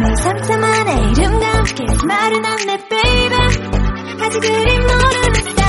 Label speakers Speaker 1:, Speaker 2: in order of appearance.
Speaker 1: 내 상태만의 이름과 함께 말은 안내 baby 아직 그리 모르는